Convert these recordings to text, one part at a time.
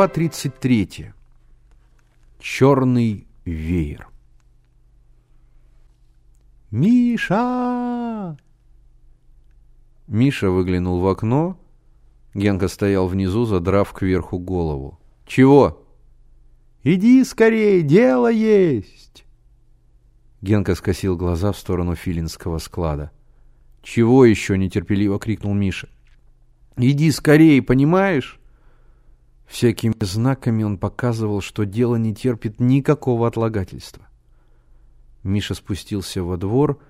Глава 33. Черный веер. «Миша!» Миша выглянул в окно. Генка стоял внизу, задрав кверху голову. «Чего?» «Иди скорее, дело есть!» Генка скосил глаза в сторону филинского склада. «Чего еще?» — нетерпеливо крикнул Миша. «Иди скорее, понимаешь?» Всякими знаками он показывал, что дело не терпит никакого отлагательства. Миша спустился во двор.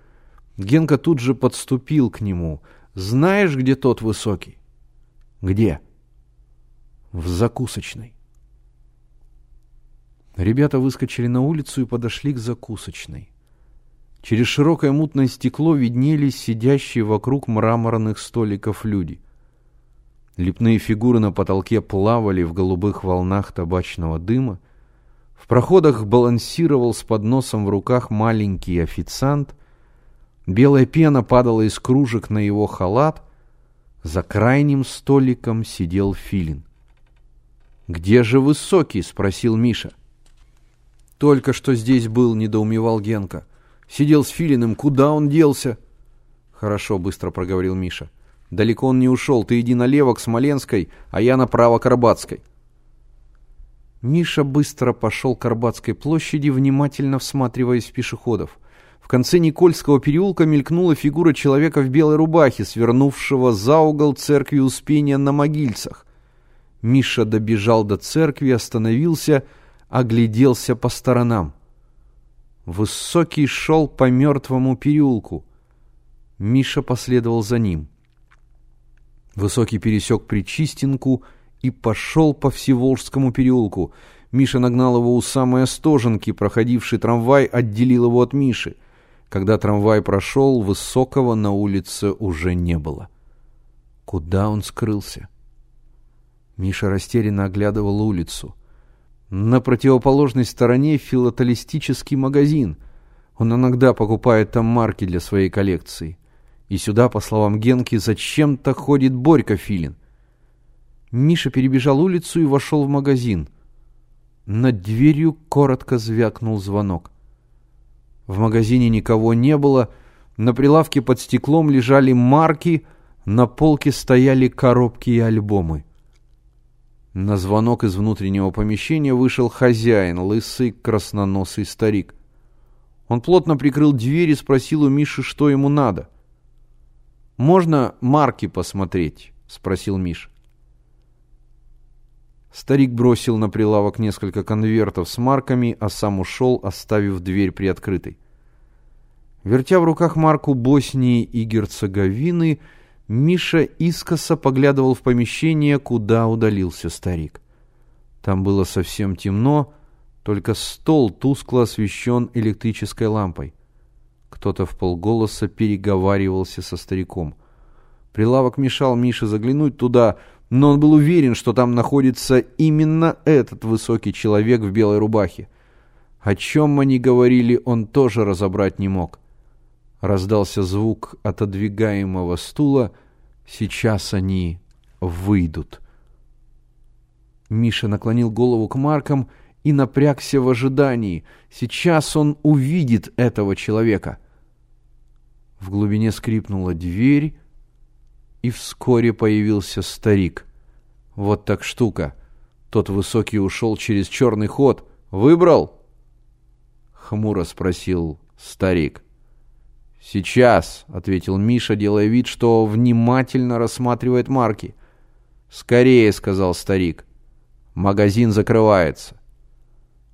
Генка тут же подступил к нему. «Знаешь, где тот высокий?» «Где?» «В закусочной». Ребята выскочили на улицу и подошли к закусочной. Через широкое мутное стекло виднелись сидящие вокруг мраморных столиков люди. Лепные фигуры на потолке плавали в голубых волнах табачного дыма. В проходах балансировал с подносом в руках маленький официант. Белая пена падала из кружек на его халат. За крайним столиком сидел Филин. «Где же Высокий?» — спросил Миша. «Только что здесь был», — недоумевал Генка. Сидел с Филиным, куда он делся? Хорошо, быстро проговорил Миша. Далеко он не ушел, ты иди налево к Смоленской, а я направо к Арбатской. Миша быстро пошел к Арбатской площади, внимательно всматриваясь в пешеходов. В конце Никольского переулка мелькнула фигура человека в белой рубахе, свернувшего за угол церкви Успения на Могильцах. Миша добежал до церкви, остановился, огляделся по сторонам. Высокий шел по мертвому переулку. Миша последовал за ним. Высокий пересек Причистинку и пошел по Всеволжскому переулку. Миша нагнал его у самой Остоженки, проходивший трамвай отделил его от Миши. Когда трамвай прошел, Высокого на улице уже не было. Куда он скрылся? Миша растерянно оглядывал улицу. На противоположной стороне филателистический магазин. Он иногда покупает там марки для своей коллекции. И сюда, по словам Генки, зачем-то ходит Борька Филин. Миша перебежал улицу и вошел в магазин. Над дверью коротко звякнул звонок. В магазине никого не было. На прилавке под стеклом лежали марки, на полке стояли коробки и альбомы. На звонок из внутреннего помещения вышел хозяин, лысый красноносый старик. Он плотно прикрыл дверь и спросил у Миши, что ему надо. «Можно марки посмотреть?» — спросил Миша. Старик бросил на прилавок несколько конвертов с марками, а сам ушел, оставив дверь приоткрытой. Вертя в руках марку Боснии и Герцеговины, Миша искоса поглядывал в помещение, куда удалился старик. Там было совсем темно, только стол тускло освещен электрической лампой. Кто-то в полголоса переговаривался со стариком. Прилавок мешал Мише заглянуть туда, но он был уверен, что там находится именно этот высокий человек в белой рубахе. О чем они говорили, он тоже разобрать не мог. Раздался звук отодвигаемого стула. Сейчас они выйдут. Миша наклонил голову к Маркам и напрягся в ожидании. Сейчас он увидит этого человека. В глубине скрипнула дверь, и вскоре появился старик. Вот так штука. Тот высокий ушел через черный ход. «Выбрал?» — хмуро спросил старик. — «Сейчас», — ответил Миша, делая вид, что внимательно рассматривает марки. «Скорее», — сказал старик. «Магазин закрывается».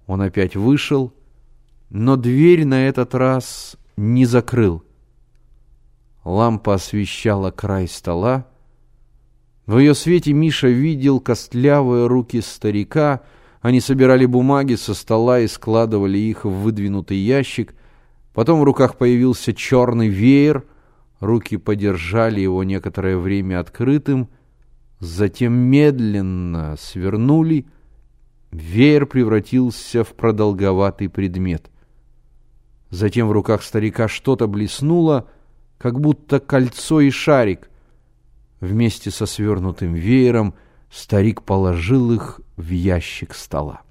Он опять вышел, но дверь на этот раз не закрыл. Лампа освещала край стола. В ее свете Миша видел костлявые руки старика. Они собирали бумаги со стола и складывали их в выдвинутый ящик — Потом в руках появился черный веер, руки подержали его некоторое время открытым, затем медленно свернули, веер превратился в продолговатый предмет. Затем в руках старика что-то блеснуло, как будто кольцо и шарик. Вместе со свернутым веером Старик положил их в ящик стола.